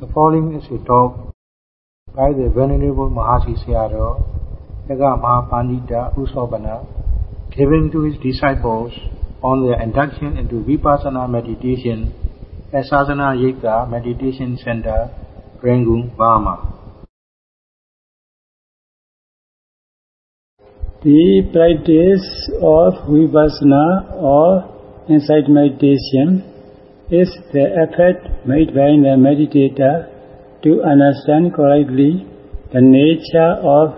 The following is a talk by the Venerable Mahasi Sayadaw, Agga Mahapandita U Sobhana, given to his disciples on their induction into Vipassana meditation at Sasana Yeiktha Meditation Center, Rangoon, Burma. The practice of vipassana or insight meditation is the effort made by the meditator to understand correctly the nature of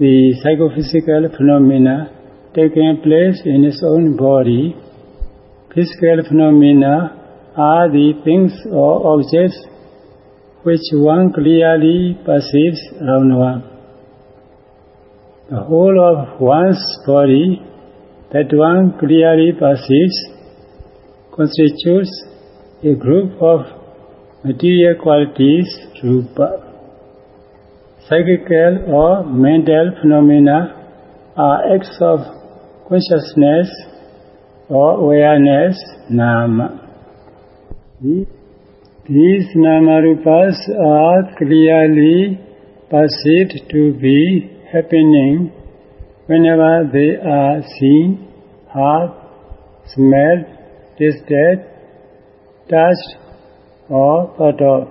the psychophysical phenomena taking place in his own body. Physical phenomena are the things or objects which one clearly perceives around one. The whole of one's body that one clearly perceives constitutes a group of material qualities, rupa. Psychical or mental phenomena are acts of consciousness or awareness, nama. These nama-rupas are clearly perceived to be happening whenever they are seen, heard, smelled, tasted, touched, or thought.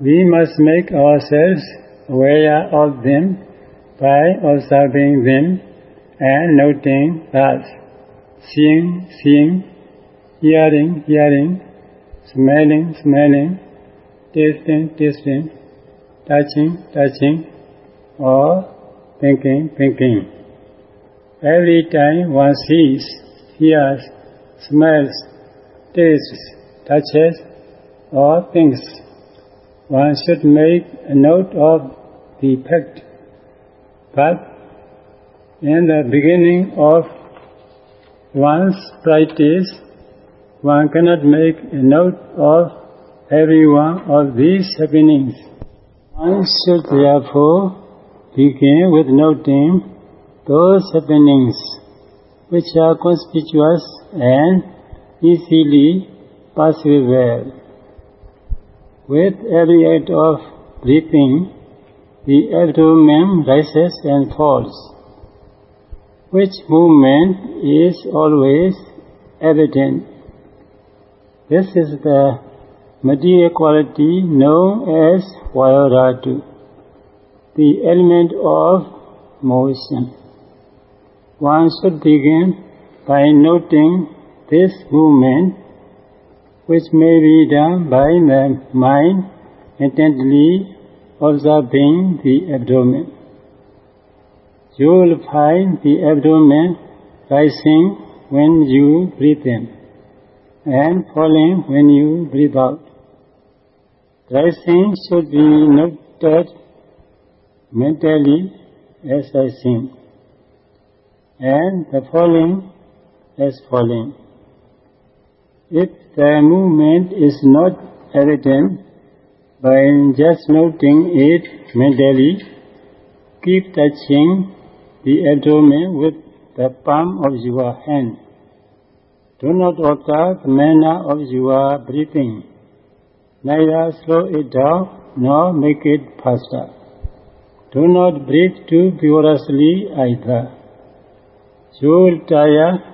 We must make ourselves aware of them by observing them and noting thus seeing, seeing, hearing, hearing, smelling, smelling, tasting, tasting, touching, touching, or thinking, thinking. Every time one sees, hears, smells, tastes, touches, or thinks, one should make a note of the fact. But in the beginning of one's practice, one cannot make a note of every one of these happenings. One should therefore begin with noting those happenings which are conspicuous and easily perceivable. With every act of breathing, the abdomen rises and falls, which movement is always evident. This is the material quality known as vayodhatu, the element of motion. One should begin by noting this movement, which may be done by the mind intently observing the abdomen. You will find the abdomen rising when you breathe in and falling when you breathe out. Rising should be noted mentally as I sing, and the falling as falling. If the movement is not evident, by just noting it mentally, keep touching the abdomen with the palm of your hand. Do not alter the manner of your breathing. Neither slow it down nor make it faster. Do not breathe too vigorously either. You will tire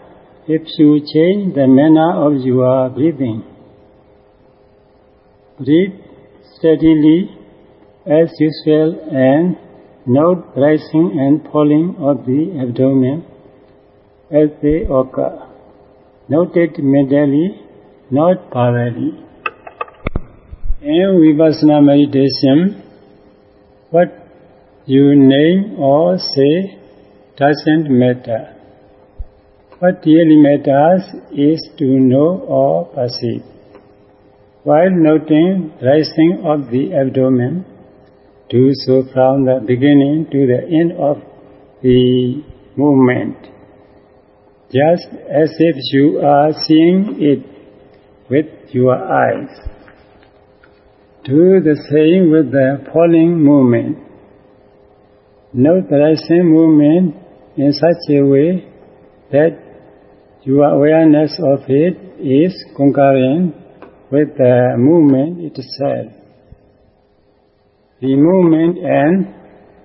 if you change the manner of your breathing. Breathe steadily as usual and note rising and falling of the abdomen as they occur. Note it mentally, not verbally. In Vipassana meditation, what you name or say doesn't matter. What really matters is to know or perceive. While noting rising of the abdomen, do so from the beginning to the end of the movement, just as if you are seeing it with your eyes. Do the same with the falling movement. Note the rising movement in such a way that your awareness of it is concurrent with the movement itself. The movement and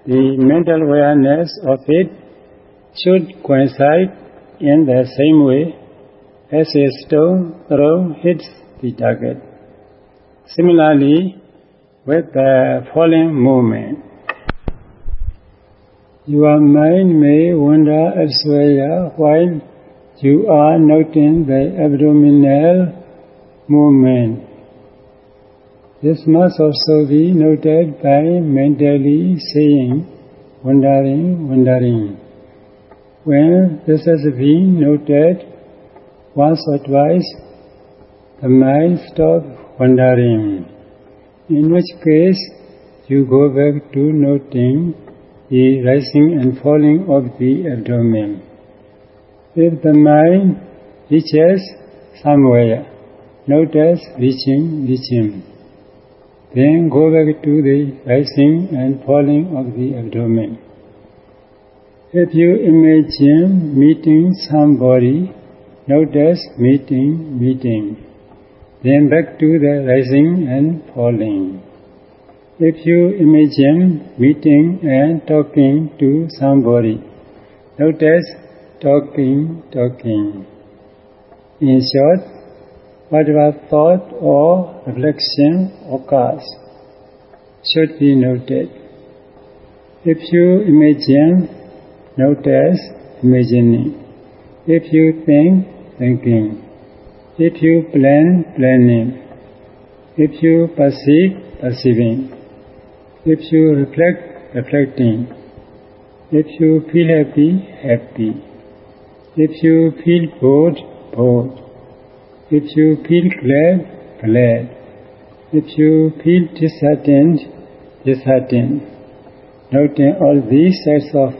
the mental awareness of it should coincide in the same way as a stone thrown hits the target. Similarly, with the falling movement, your mind may wander elsewhere while you are noting the abdominal movement. This must also be noted by mentally saying, wandering, wandering. When this has been noted once or twice, the mind stops wandering. In which case, you go back to noting the rising and falling of the abdomen. If the mind reaches somewhere, notice reaching, reaching. Then go back to the rising and falling of the abdomen. If you imagine meeting somebody, notice meeting, meeting. Then back to the rising and falling. If you imagine meeting and talking to somebody, notice talking, talking. In short, whatever thought or reflection occurs should be noted. If you imagine, notice imagining. If you think, thinking. If you plan, planning. If you perceive, perceiving. If you reflect, reflecting. If you feel happy, happy. If you feel bored, bored. If you feel glad, glad. If you feel disheartened, disheartened. Noting all these sets of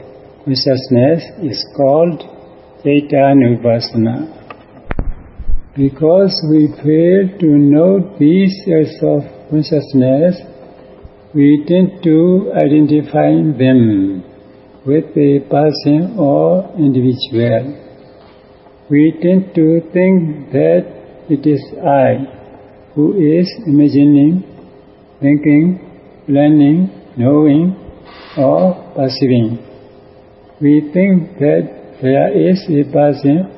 consciousness is called Cittanupassana. Because we fail to note these sets of consciousness, we tend to identify them with a person or individual. We tend to think that it is I who is imagining, thinking, planning, knowing, or perceiving. We think that there is a person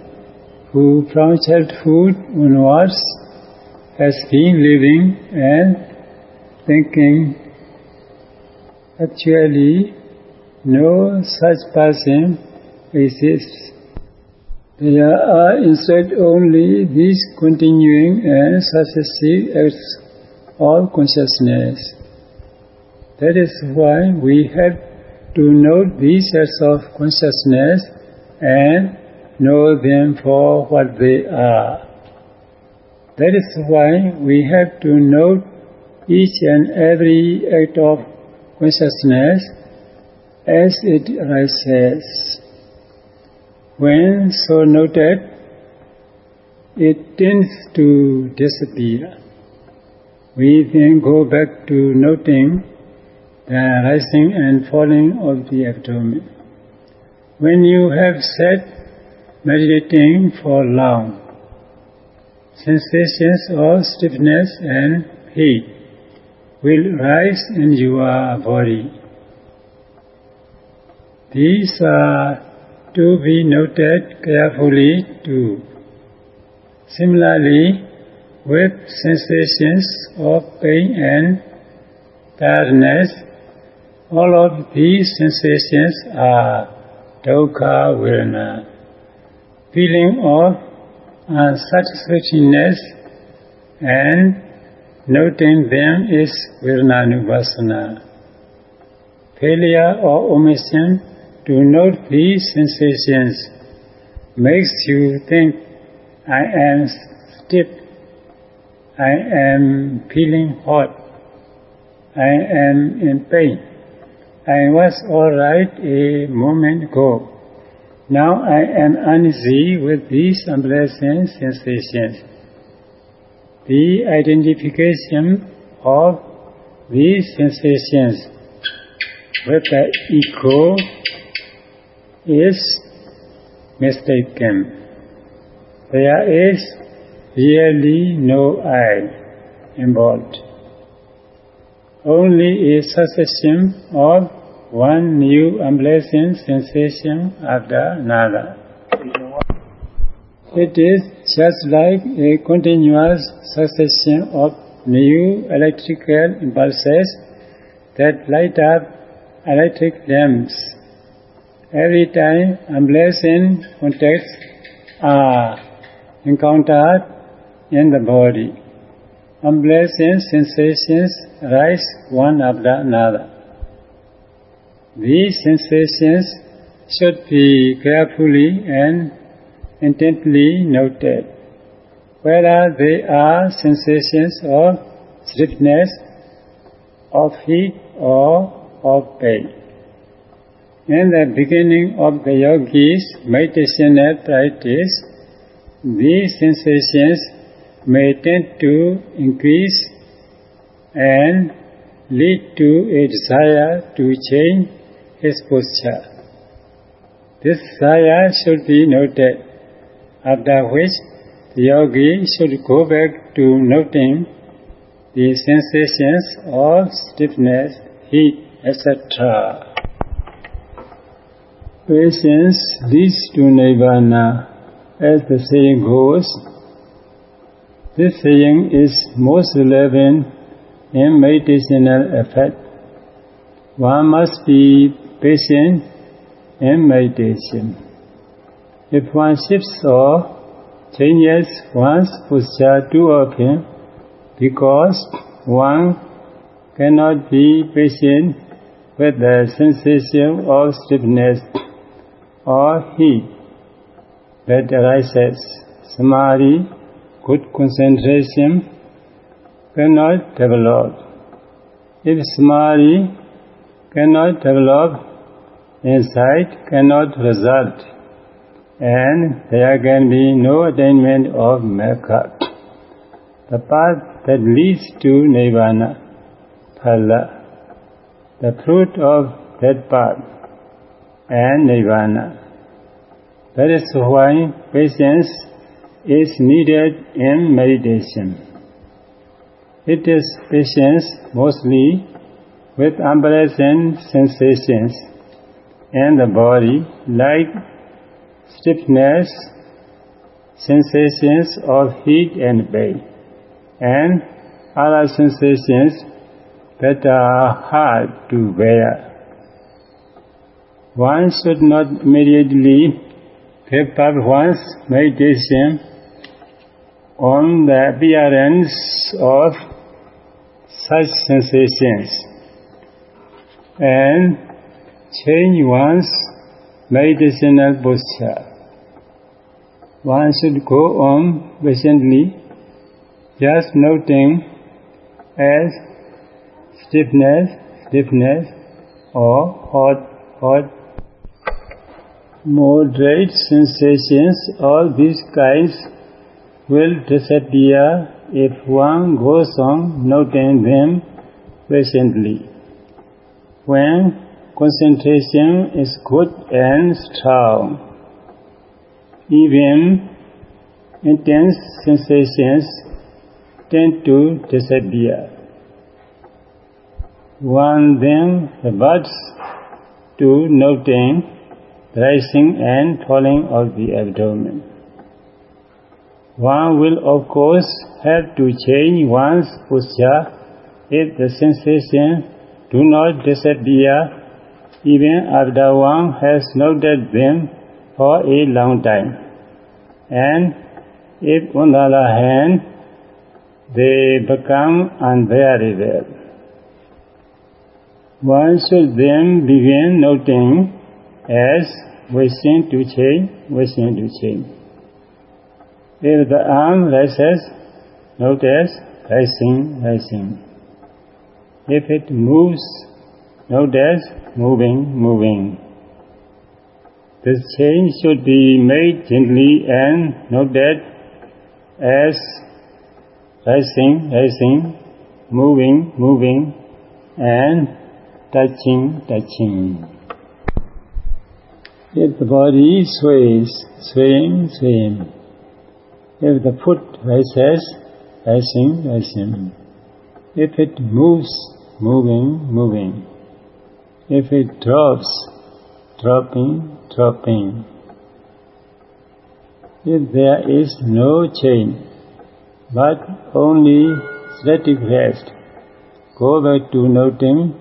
who from childhood onwards has been living and thinking Actually, no such person exists. There are instead only these continuing and successive acts of consciousness. That is why we have to note these acts of consciousness and know them for what they are. That is why we have to note each and every act of consciousness as it arises. When so noted, it tends to disappear. We then go back to noting the rising and falling of the abdomen. When you have sat meditating for long, sensations of stiffness and heat will rise in your body. These are to be noted carefully too. Similarly, with sensations of pain and tiredness, all of these sensations are dukkha vedana, feeling of unsatisfactoriness and Noting them is Vedananupassana. Failure or omission to note these sensations makes you think, I am stiff, I am feeling hot, I am in pain. I was alright a moment ago. Now I am uneasy with these unpleasant sensations the identification of these sensations with the ego is mistaken. There is really no I. involved. Only a succession of one new unpleasant sensation after another. It is just like a continuous succession of new electrical impulses that light up electric lamps. Every time unpleasant contacts are encountered in the body, unpleasant sensations rise one after another. These sensations should be carefully and intently noted, whether they are sensations of stiffness, of heat, or of pain. In the beginning of the yogi's meditational practice, these sensations may tend to increase and lead to a desire to change his posture. This desire should be noted after which the yogi should go back to noting the sensations of stiffness, heat, etc. Patience leads to nirvana, as the saying goes. This saying is most relevant in meditational effect. One must be patient in meditation. If one shifts or changes one's posture too often because one cannot be patient with the sensation of stiffness or heat that arises, samadhi, good concentration, cannot develop. If samadhi cannot develop, insight cannot result and there can be no attainment of Magga. The path that leads to Nirvana, Phala, the fruit of that path, and Nirvana. That is why patience is needed in meditation. It is patience mostly with unpleasant sensations in the body like stiffness, sensations of heat and pain, and other sensations that are hard to bear. One should not immediately give up one's meditation on the appearance of such sensations and change one's meditational posture. One should go on patiently, just noting as stiffness, stiffness, or hot, hot. Moderate sensations, all these kinds will disappear if one goes on noting them patiently. When concentration is good and strong. Even intense sensations tend to disappear. One then reverts to noting rising and falling of the abdomen. One will of course have to change one's posture if the sensations do not disappear even after one has noted them for a long time. And if on the other hand, they become unbearable. One should then begin noting as wishing to change, wishing to change. If the arm rises, notice rising, rising. If it moves, notice moving, moving. This change should be made gently and noted as rising, rising, moving, moving, and touching, touching. If the body sways, swaying, swaying. If the foot rises, rising, rising. If it moves, moving, moving. If it drops, dropping, dropping. If there is no change, but only static rest, go back to noting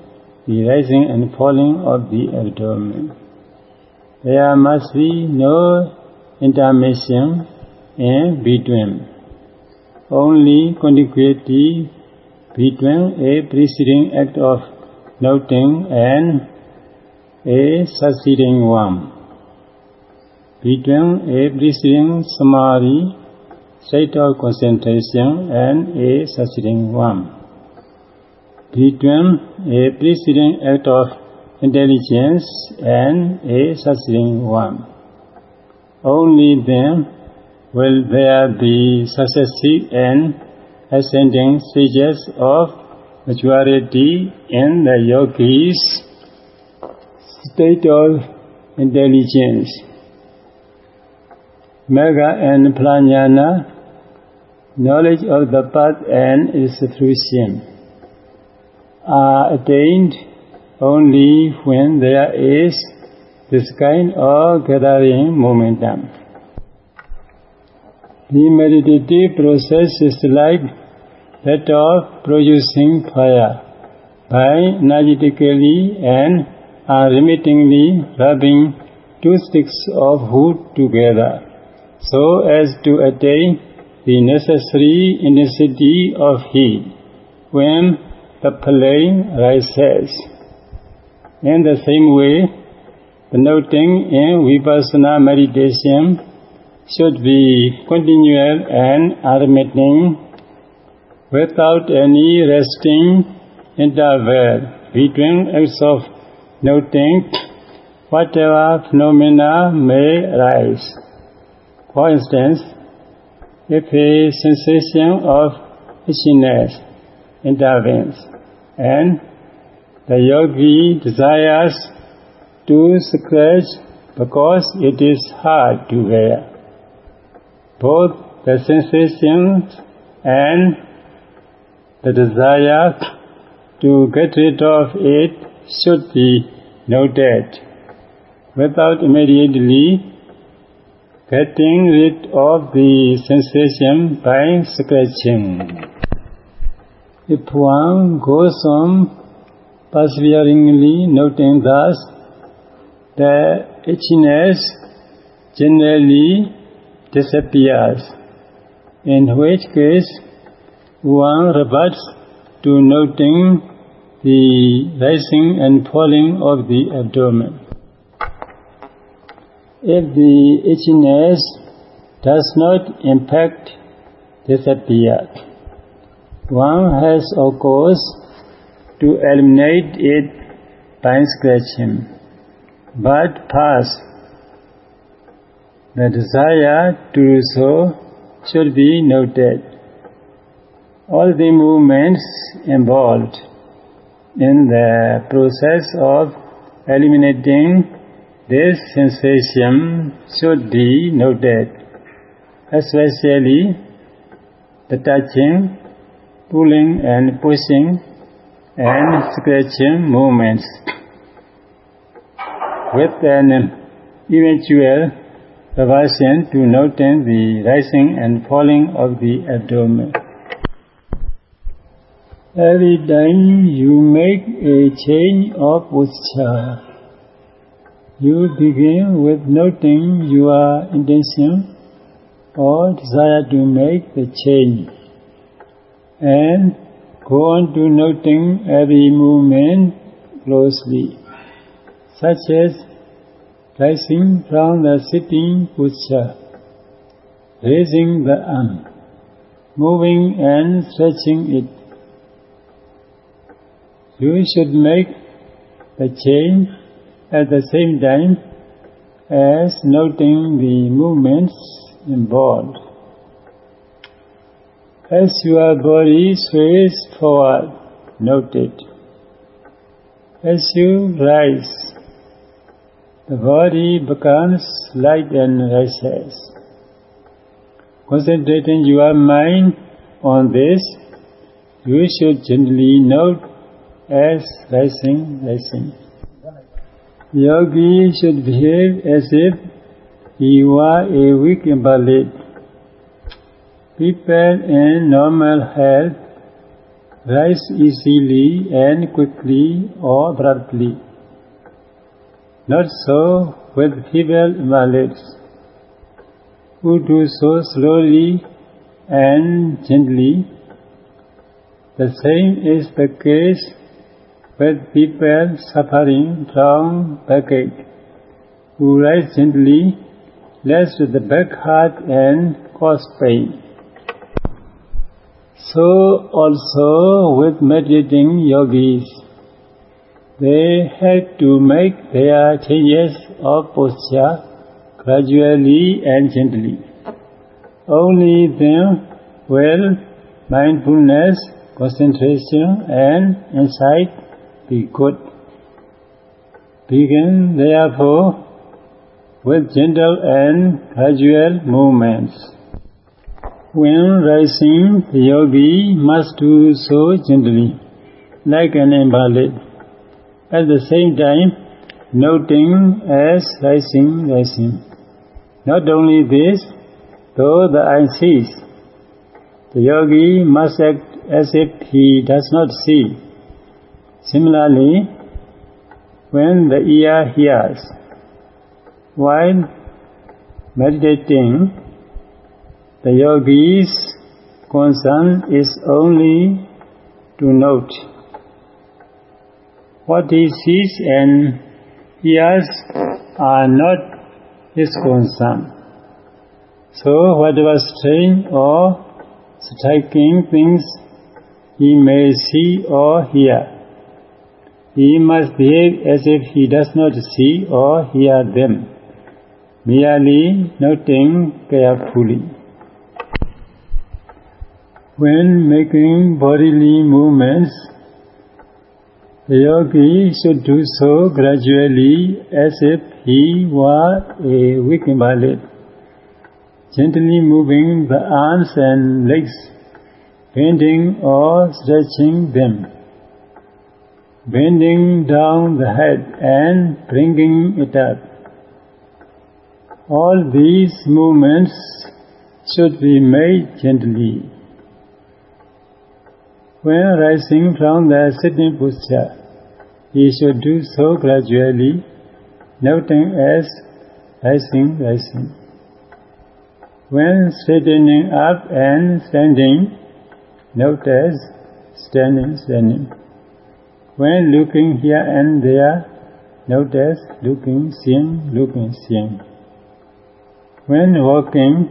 the rising and falling of the abdomen. There must be no intermission in between, only contiguity between a preceding act of noting and a succeeding one. Between a preceding samadhi, state of concentration, and a succeeding one. Between a preceding act of intelligence and a succeeding one. Only then will there be successive and ascending stages of maturity in the yogi's state of intelligence. Magga and Prajnana, knowledge of the path and its fruition, are attained only when there is this kind of gathering momentum. The meditative process is like that of producing fire by energetically and unremittingly rubbing two sticks of wood together so as to attain the necessary intensity of heat when the flame rises. In the same way, the noting in vipassana meditation should be continual and unremitting without any resting interval between acts of noting whatever phenomena may arise. For instance, if a sensation of itchiness intervenes and the yogi desires to scratch because it is hard to bear both the sensations and the desire to get rid of it should be noted without immediately getting rid of the sensation by scratching. If one goes on perseveringly noting thus, the itchiness generally disappears, in which case one reverts to noting the rising and falling of the abdomen. If the itchiness does not impact disappear, one has of course to eliminate it by scratching, but first the desire to do so should be noted. All the movements involved in the process of eliminating this sensation should be noted, especially the touching, pulling and pushing and scratching movements with an eventual reversion to noting the rising and falling of the abdomen. Every time you make a change of posture, you begin with noting your intention or desire to make the change and go on to noting every movement closely, such as rising from the sitting posture, raising the arm, moving and stretching it. You should make the change at the same time as noting the movements involved. As your body sways forward, note it. As you rise, the body becomes light and rises. Concentrating your mind on this, you should gently note as rising, rising. Yogi should behave as if he were a weak invalid. People in normal health rise easily and quickly or abruptly. Not so with feeble invalids, who do so slowly and gently. The same is the case with people suffering from backache, who rise gently lest the back hurt and cause pain. So also with meditating yogis, they have to make their changes of posture gradually and gently. Only then will mindfulness, concentration and insight be good. Begin therefore with gentle and gradual movements. When rising, the yogi must do so gently, like an invalid. At the same time, noting as rising, rising. Not only this, though the eye sees, the yogi must act as if he does not see. Similarly, when the ear hears, while meditating, the yogi's concern is only to note what he sees and hears are not his concern. So whatever strange or striking things he may see or hear, he must behave as if he does not see or hear them merely noting carefully. When making bodily movements, the yogi should do so gradually as if he were a weak invalid, gently moving the arms and legs, bending or stretching them, bending down the head and bringing it up all these movements should be made gently. When rising from the sitting posture, he should do so gradually, noting as rising, rising. When straightening up and standing, note as standing, standing. When looking here and there, note as looking, seeing, looking, seeing. When walking,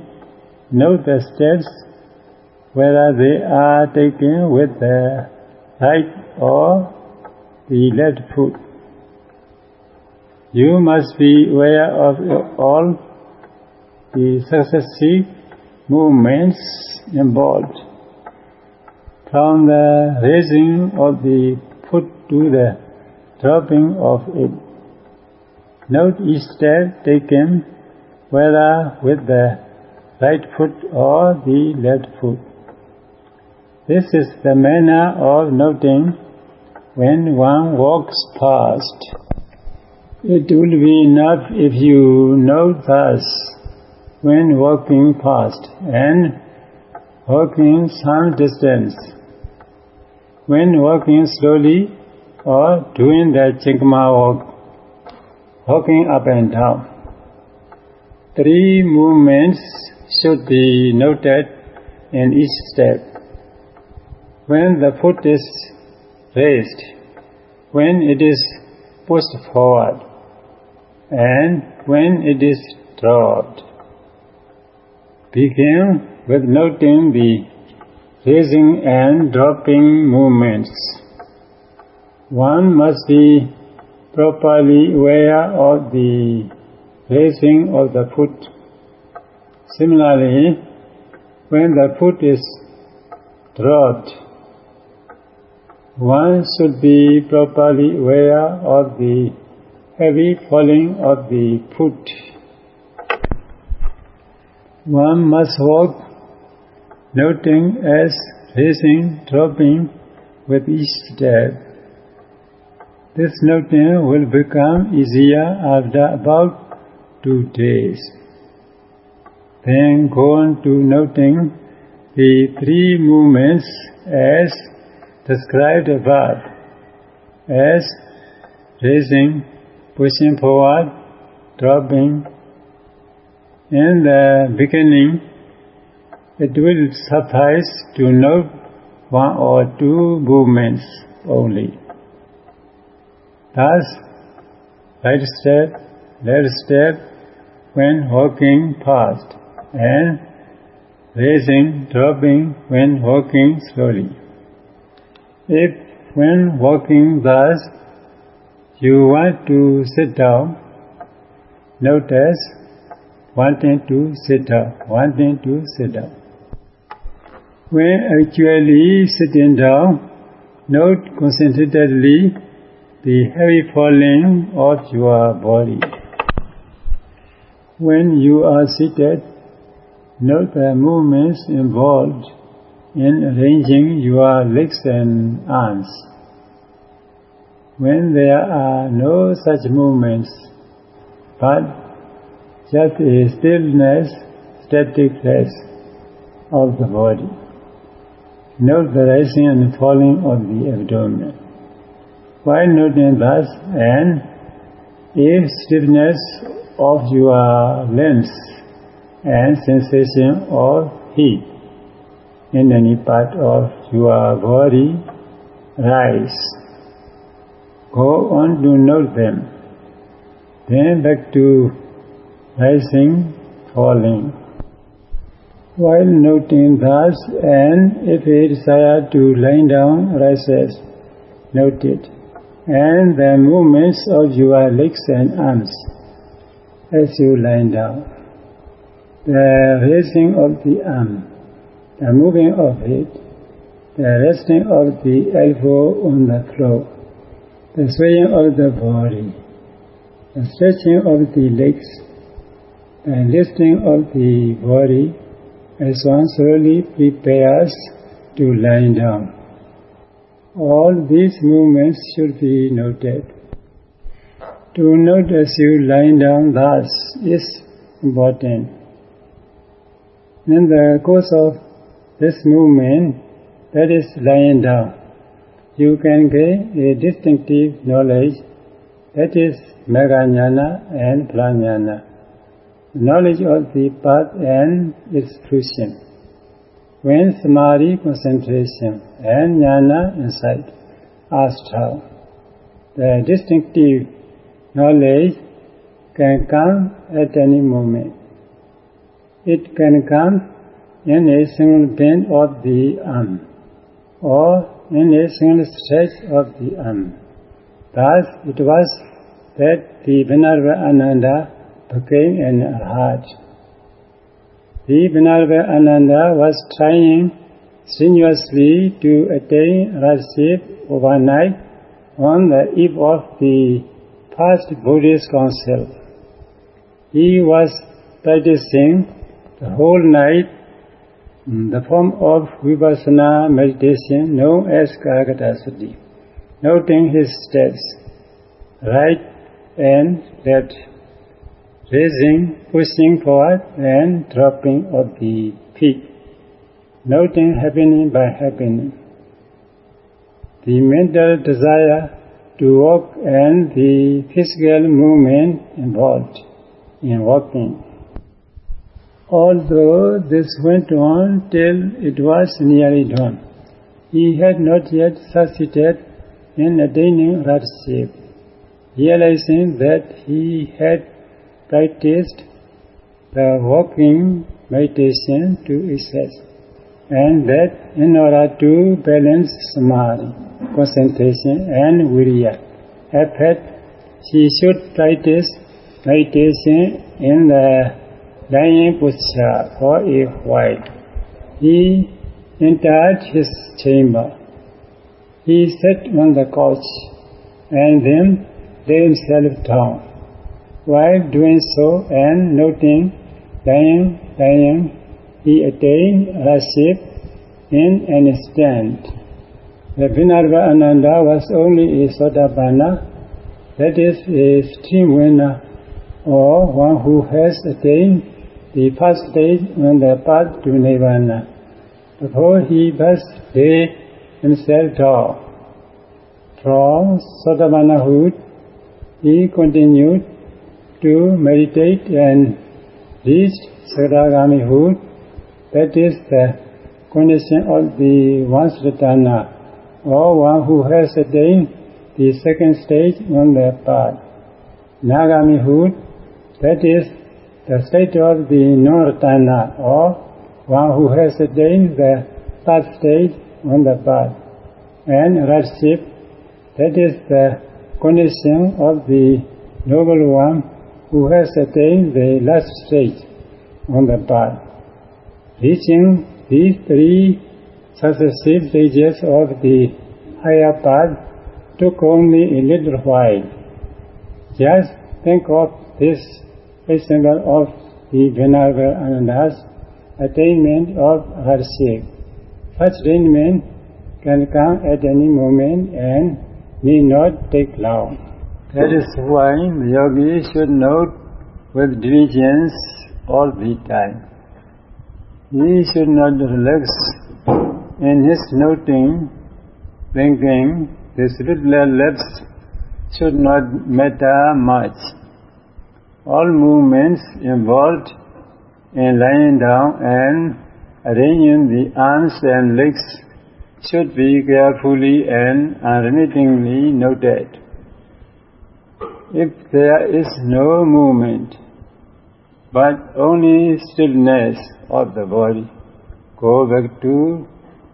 note the steps, whether they are taken with the right or the left foot. You must be aware of all the successive movements involved, from the raising of the foot to the dropping of it. Note each step taken whether with the right foot or the left foot. This is the manner of noting when one walks past. It will be enough if you note thus when walking past and walking some distance. When walking slowly or doing the Chingma walk, walking up and down. Three movements should be noted in each step. When the foot is raised, when it is pushed forward, and when it is dropped. Begin with noting the raising and dropping movements. One must be properly aware of the raising of the foot. Similarly, when the foot is dropped, one should be properly aware of the heavy falling of the foot. One must walk noting as raising, dropping with each step. This noting will become easier after about two days. Then go on to noting the three movements as described above, as raising, pushing forward, dropping. In the beginning, it will suffice to note one or two movements only. Thus, right step, left step when walking fast and raising, dropping when walking slowly. If when walking thus you want to sit down, notice wanting to sit down, wanting to sit down. When actually sitting down, note concentratedly the heavy falling of your body. When you are seated, note the movements involved in arranging your legs and arms. When there are no such movements, but just a stillness, staticness of the body. Note the rising and falling of the abdomen. While noting thus, and if stiffness of your limbs and sensation of heat in any part of your body rise, go on to note them. Then back to rising, falling. While noting thus, and if a desire to lie down rises, note it, and the movements of your legs and arms as you lie down. The raising of the arm, the moving of it, the resting of the elbow on the floor, the swaying of the body, the stretching of the legs, the lifting of the body as one slowly prepares to lie down. All these movements should be noted. To note as you lie down thus is important. In the course of this movement, that is lying down, you can gain a distinctive knowledge that is Magga and Phalanyana knowledge of the path and its fruition. When samadhi concentration and jnana insight are strong, the distinctive knowledge can come at any moment. It can come in a single bend of the arm or in a single stretch of the arm. Thus it was that the Venerable Ananda became an arhat. The Venerable Ananda was trying strenuously to attain Arahatship overnight on the eve of the first Buddhist council. He was practicing the whole night Mm, the form of vipassana meditation known as Kayagatasati, noting his steps, right and left raising, pushing forward and dropping of the feet, noting happening by happening. The mental desire to walk and the physical movement involved in walking. Although this went on till it was nearly dawn, he had not yet succeeded in attaining Arahatship, realizing that he had practiced the walking meditation to excess and that in order to balance samadhi, concentration and virya, effort, she should practice meditation in the lying posture for a while. He entered his chamber. He sat on the couch and then lay himself down. While doing so and noting, lying, lying, he attained Arahatship in an instant. The Venerable Ananda was only a Sotapanna, that is a stream winner, or one who has attained the first stage on the path to Nirvana. Before he first laid himself. From Sotapannahood, he continued to meditate and reached Sakadagamihood, that is the condition of the Vansvatana, or one who has attained the second stage on the path. Anagamihood, that is the state of the Noratana, uh, or one who has attained the third stage on the path. And Arahatship, that is the condition of the noble one who has attained the last stage on the path. Reaching these three successive stages of the higher path took only a little while. Just think of this example of the Venerable Ananda's attainment of Arahatship. Such attainment can come at any moment and need not take long. That is why the yogi should note with diligence all the time. He should not relax in his noting, thinking this little lapse should not matter much. All movements involved in lying down and arranging the arms and legs should be carefully and unremittingly noted. If there is no movement, but only stillness of the body, go back to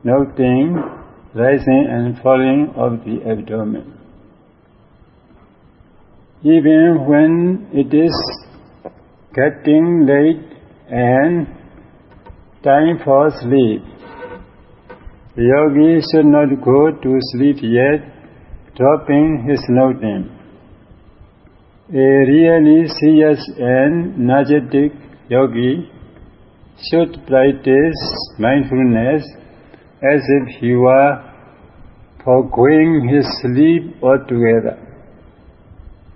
noting rising and falling of the abdomen. Even when it is getting late and time for sleep, the yogi should not go to sleep yet, dropping his noting. A really serious and energetic yogi should practice mindfulness as if he were foregoing his sleep altogether.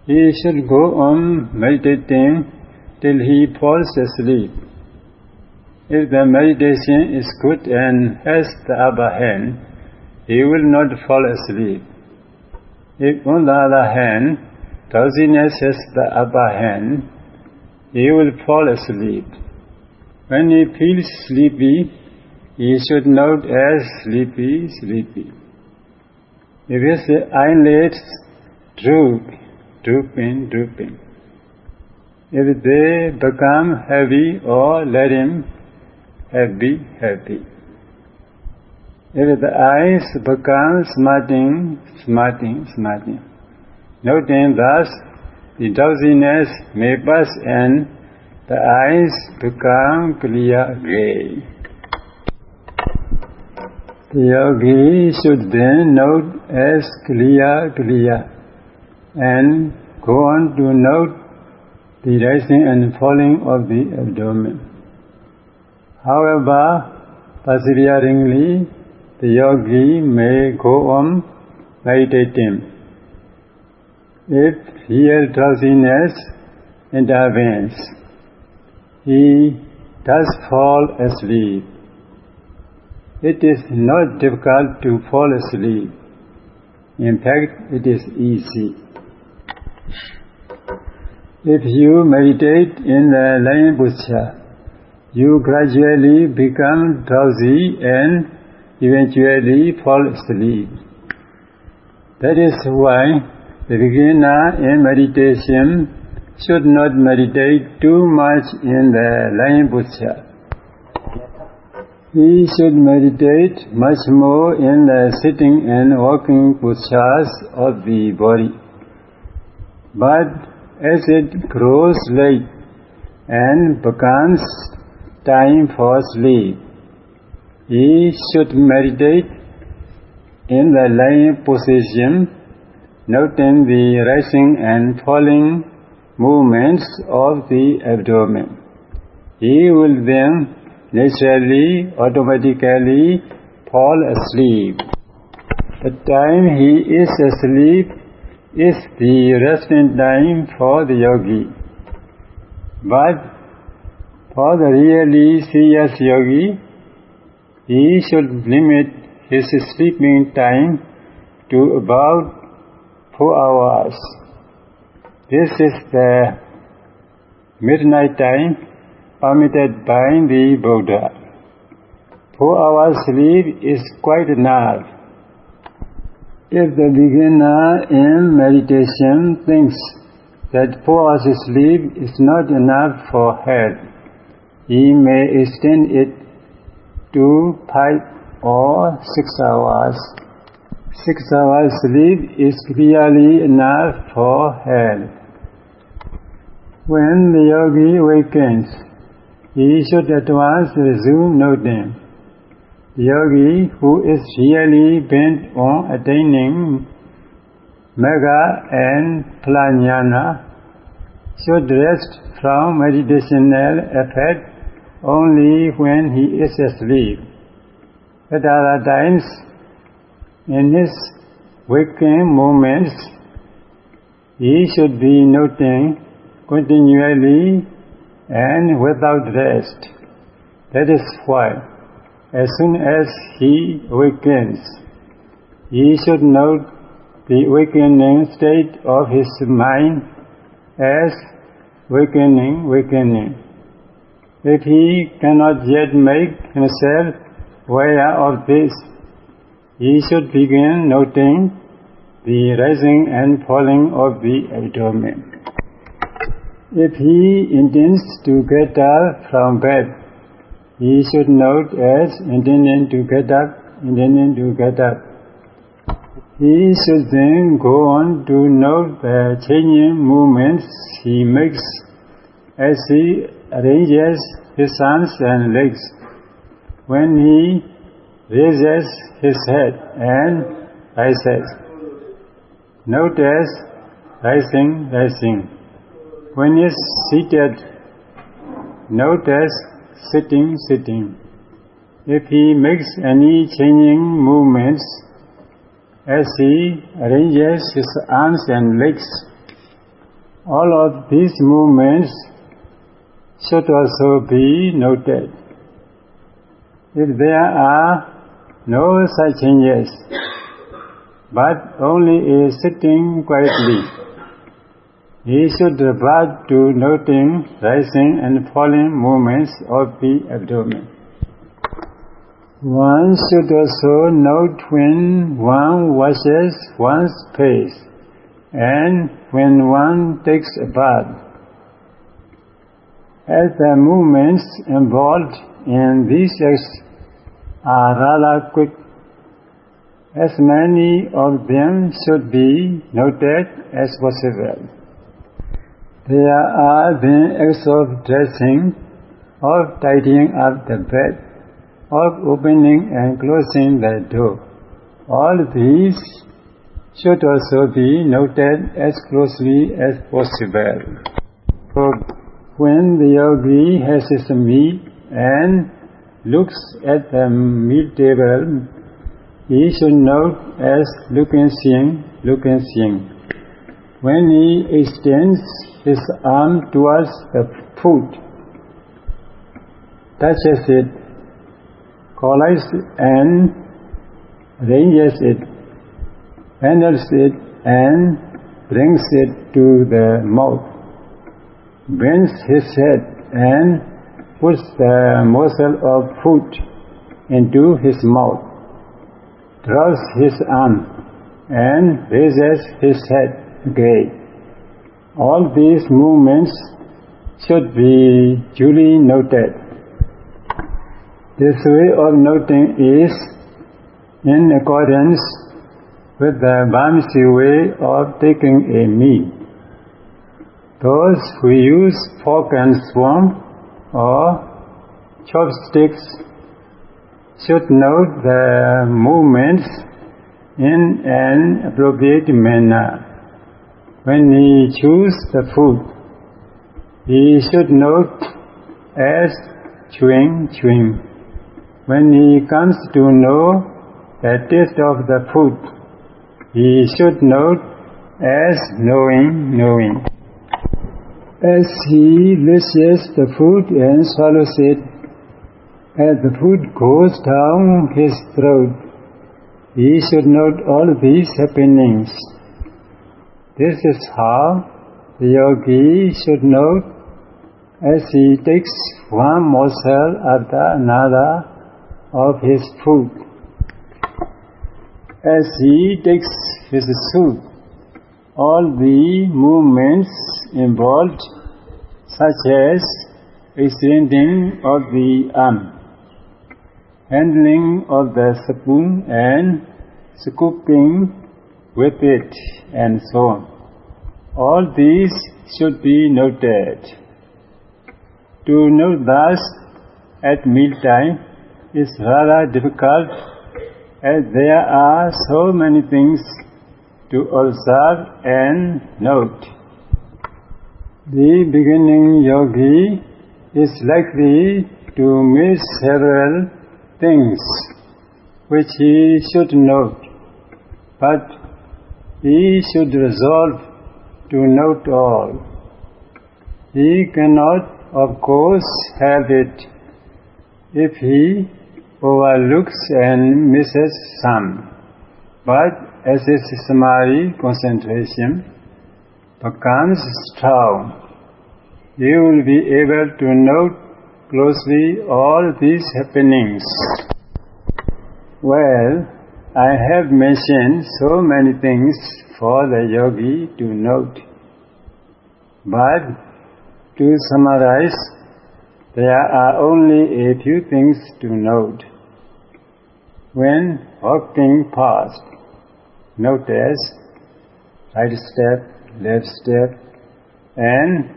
He should go on meditating till he falls asleep. If the meditation is good and has the upper hand, he will not fall asleep. If on the other hand, drowsiness has the upper hand, he will fall asleep. When he feels sleepy, he should note as sleepy, sleepy. If his eyelids droop, drooping, drooping. If they become heavy or let him happy, heavy. If the eyes become smarting, smarting, smarting. Noting thus, the drowsiness may pass and the eyes become clear gray. The yogi should then note as clear, clear, and go on to note the rising and falling of the abdomen. However, perseveringly, the yogi may go on meditating. If real drowsiness intervenes, he does fall asleep. It is not difficult to fall asleep. In fact, it is easy. If you meditate in the lying posture, you gradually become drowsy and eventually fall asleep. That is why the beginner in meditation should not meditate too much in the lying posture. He should meditate much more in the sitting and walking postures of the body. But as it grows late and becomes time for sleep, he should meditate in the lying position, noting the rising and falling movements of the abdomen. He will then naturally, automatically fall asleep. The time he is asleep is the resting time for the yogi. But for the really serious yogi, he should limit his sleeping time to about four hours. This is the midnight time permitted by the Buddha. Four hours sleep is quite enough. If the beginner in meditation thinks that four hours sleep is not enough for health, he may extend it to five or six hours. Six hours sleep is clearly enough for health. When the yogi awakens, he should at once resume noting. Yogi who is really bent on attaining Magga and Phalajnana should rest from meditational effort only when he is asleep. At other times, in his waking moments, he should be noting continually and without rest. That is why, as soon as he awakens, he should note the awakening state of his mind as awakening, awakening. If he cannot yet make himself aware of this, he should begin noting the rising and falling of the abdomen. If he intends to get up from bed, he should note as intending to get up, intending to get up. He should then go on to note the changing movements he makes as he arranges his arms and legs. When he raises his head and rises, note as rising, rising. When he is seated, note as sitting, sitting. If he makes any changing movements as he arranges his arms and legs, all of these movements should also be noted. If there are no such changes, but only a sitting quietly, he should revert to noting rising and falling movements of the abdomen. One should also note when one washes one's face and when one takes a bath. As the movements involved in these acts are rather quick, as many of them should be noted as possible. There are then acts of dressing, of tidying up the bed, of opening and closing the door. All these should also be noted as closely as possible. For when the yogi has his meal and looks at the meal table, he should note as looking seeing, looking seeing. When he extends his arm towards the foot, touches it, collects and ranges it, handles it and brings it to the mouth, bends his head and puts the morsel of food into his mouth, draws his arm and raises his head again. All these movements should be duly noted. This way of noting is in accordance with the Burmese way of taking a meal. Those who use fork and spoon or chopsticks should note the movements in an appropriate manner. When he chews the food, he should note as chewing, chewing. when he comes to know the taste of the food, he should note as knowing, knowing. As he lushes the food and swallows it, as the food goes down his throat, he should note all these happenings. This is how the yogi should note as he takes one morsel after another of his food. As he takes his soup, all the movements involved, such as extending of the arm, handling of the spoon and scooping with it, and so on. All these should be noted. To note thus at mealtime is rather difficult as there are so many things to observe and note. The beginning yogi is likely to miss several things which he should note, but he should resolve to note all. He cannot, of course, have it if he overlooks and misses some. But as his samadhi concentration becomes strong, he will be able to note closely all these happenings. Well, I have mentioned so many things for the yogi to note. But to summarize, there are only a few things to note. When walking past, notice right step, left step, and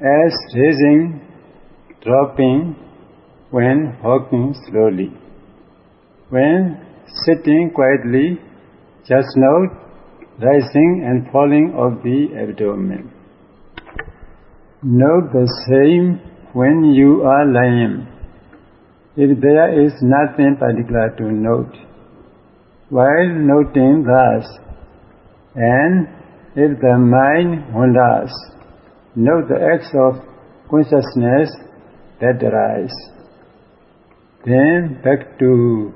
as raising, dropping when walking slowly. When sitting quietly, just note rising and falling of the abdomen. Note the same when you are lying. If there is nothing particular to note, while noting thus, and if the mind wanders, note the acts of consciousness that arise. Then back to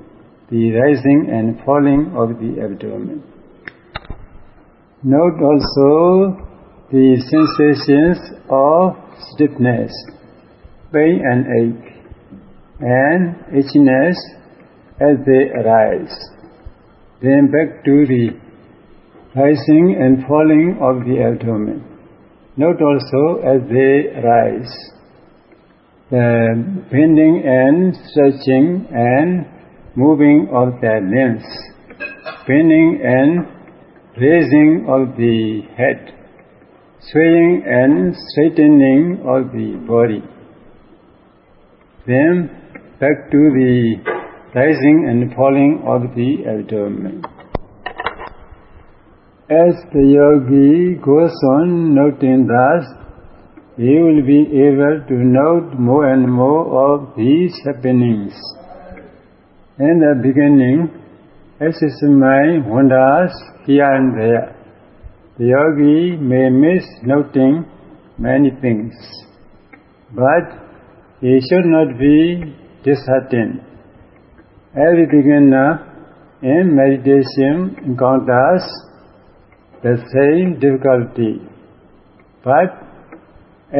the rising and falling of the abdomen. Note also the sensations of stiffness, pain and ache, and itchiness as they arise. Then back to the rising and falling of the abdomen. Note also as they rise, the uh, bending and stretching and moving of the limbs, bending and raising of the head, swaying and straightening of the body. Then back to the rising and falling of the abdomen. As the yogi goes on noting thus, he will be able to note more and more of these happenings. In the beginning, as mind wanders here and there, the yogi may miss noting many things, but he should not be disheartened. Every beginner in meditation encounters the same difficulty, but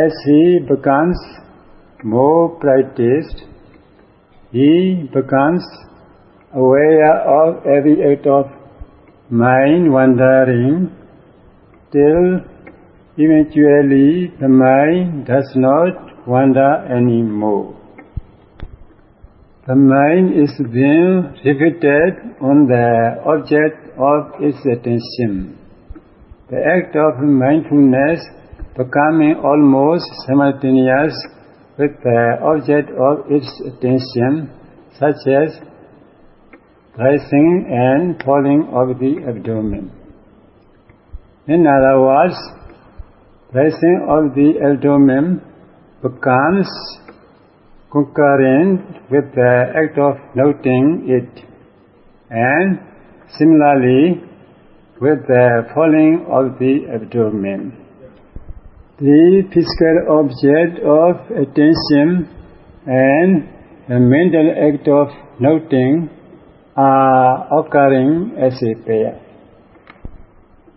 as he becomes more practiced, he becomes aware of every act of mind wandering till eventually the mind does not wander anymore. The mind is then riveted on the object of its attention. The act of mindfulness becoming almost simultaneous with the object of its attention, such as rising and falling of the abdomen. In other words, rising of the abdomen becomes concurrent with the act of noting it, and similarly with the falling of the abdomen. The physical object of attention and the mental act of noting are occurring as a pair.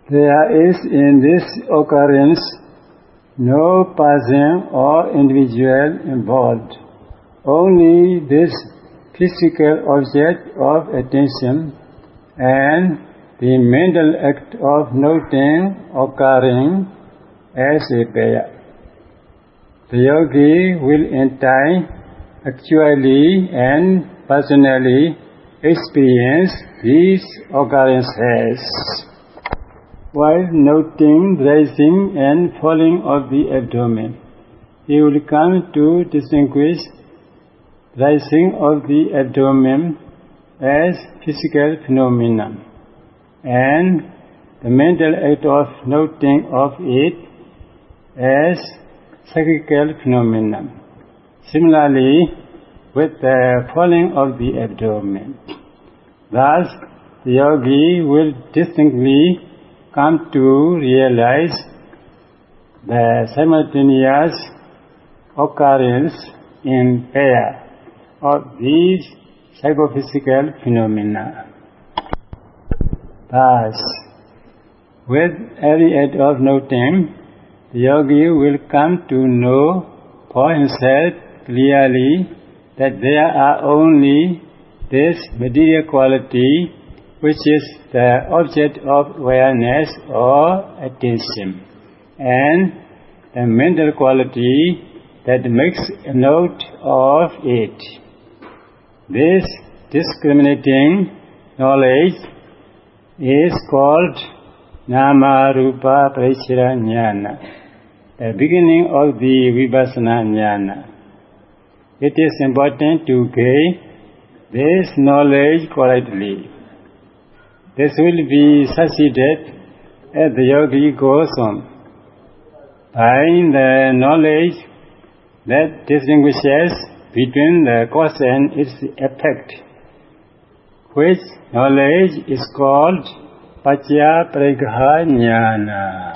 There is in this occurrence no person or individual involved. Only this physical object of attention and the mental act of noting occurring as a pair. The yogi will enter actually and personally experience these occurrences while noting rising and falling of the abdomen. He will come to distinguish rising of the abdomen as physical phenomenon and the mental act of noting of it as psychical phenomenon. Similarly, with the falling of the abdomen. Thus, the yogi will distinctly come to realize the simultaneous occurrence in pair of these psychophysical phenomena. Thus, with every act of noting, the yogi will come to know for himself clearly that there are only this material quality which is the object of awareness or attention, and the mental quality that makes a note of it. This discriminating knowledge is called Nama Rupa Pariccheda Jnana, the beginning of the Vipassana Jnana. It is important to gain this knowledge correctly. This will be succeeded as the yogi goes on. By the knowledge that distinguishes between the cause and its effect, which knowledge is called Paccaya Pariggaha Jnana.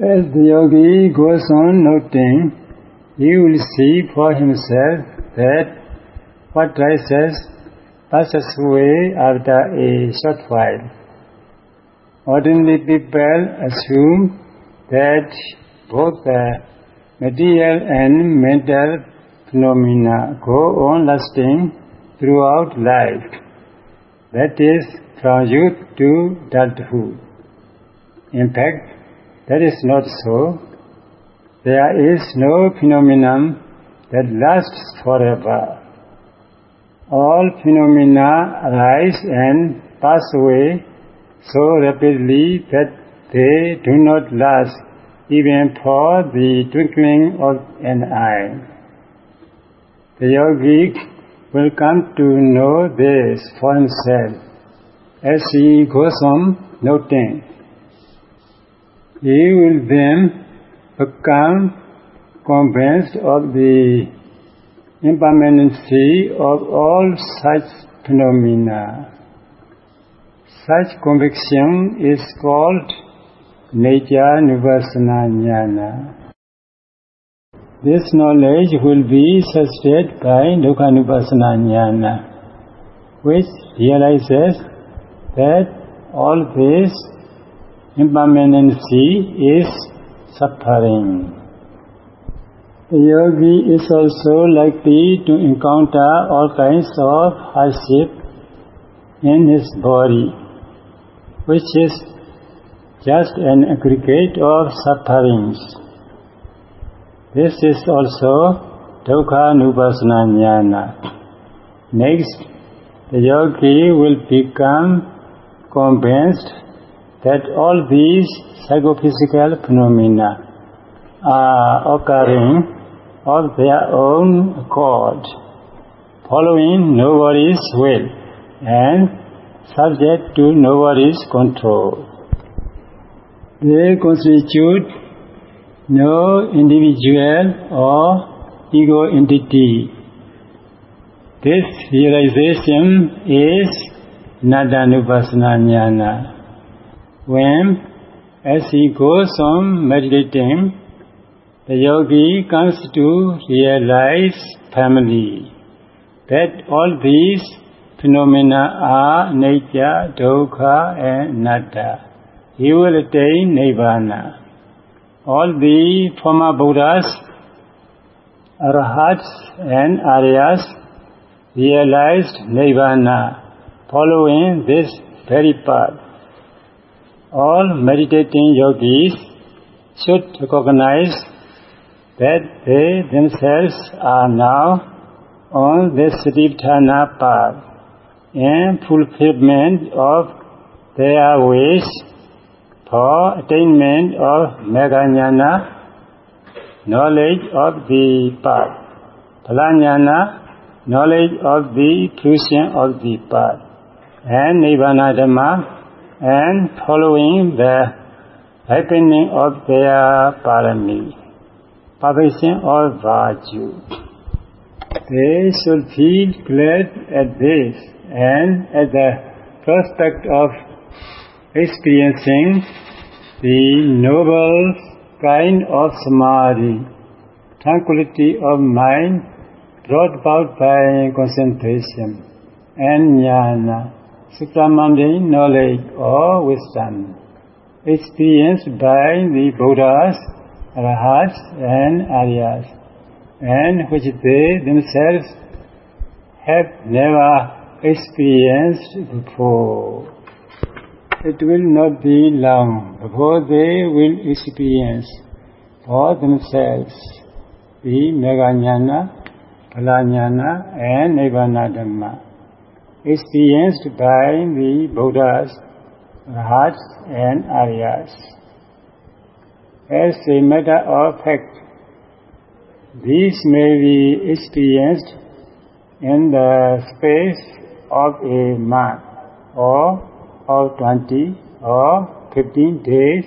As the yogi goes on noting, he will see for himself that what rises passes away after a short while. Ordinary people assume that both the material and mental phenomena go on lasting throughout life. That is, from youth to adulthood. In fact, that is not so. There is no phenomenon that lasts forever. All phenomena arise and pass away so rapidly that they do not last even for the twinkling of an eye. The yogi will come to know this for himself as he goes on noting. He will then become convinced of the impermanency of all such phenomena. Such conviction is called Anicca Nupassana Jnana. This knowledge will be sustained by Dukkha Nupassana Jnana, which realizes that all this impermanency is suffering. The yogi is also likely to encounter all kinds of hardship in his body, which is just an aggregate of sufferings. This is also Dukkha Nupassana Jnana. Next, the yogi will become convinced that all these psychophysical phenomena are occurring of their own accord, following nobody's will and subject to nobody's control. They constitute no individual or ego entity. This realization is Anattanupassana Jnana. When, as he goes on meditating, the yogi comes to realize firmly that all these phenomena are anicca, dukkha and anatta. He will attain nirvana. All the former Buddhas, Arhats and Aryas realized nirvana following this very path. All meditating yogis should recognize that they themselves are now on the Satipatthana path in fulfillment of their wish for attainment of Magga knowledge of the path, Phalanyana, knowledge of the fruition of the path, and Nibbana Dhamma, and following the ripening of their parami, perfection of virtue. They should feel glad at this and at the prospect of experiencing the noble kind of samadhi, tranquility of mind brought about by concentration, and jnana, supramundane knowledge or wisdom, experienced by the Buddhas, Arahats, and Aryas and which they themselves have never experienced before. It will not be long before they will experience for themselves the Magga Phalanyana, and Nibbana Dhamma, experienced by the Buddhas, Arahats, and Aryas. As a matter of fact, these may be experienced in the space of a month or of 20 or 15 days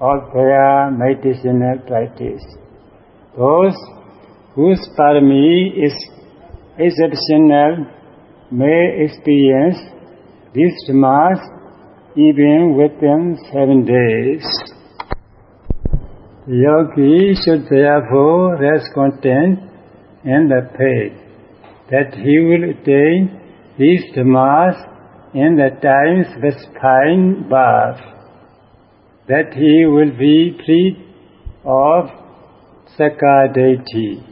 of their medicinal practice. Those whose parami is exceptional may experience this dhammas even within seven days. Yogi should therefore rest content in the faith that he will attain this dhammas in the time specified above, that he will be freed of sakkayaditthi,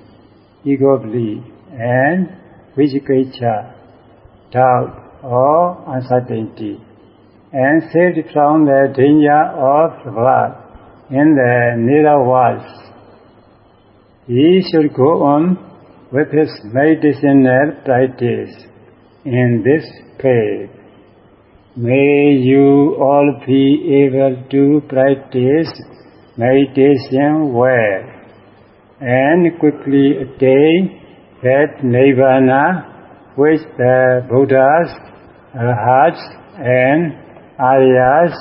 ego and vicikiccha, doubt or uncertainty, and saved from the danger of wrath in the nether worlds. He should go on with his medicinal practice in this faith. May you all be able to practice meditation well and quickly attain that nirvana which the uh, Buddhas, uh, Arhats and Aryas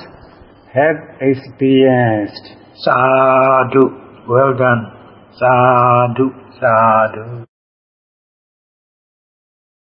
have experienced. Sadhu. Well done. Sadhu. Sadhu.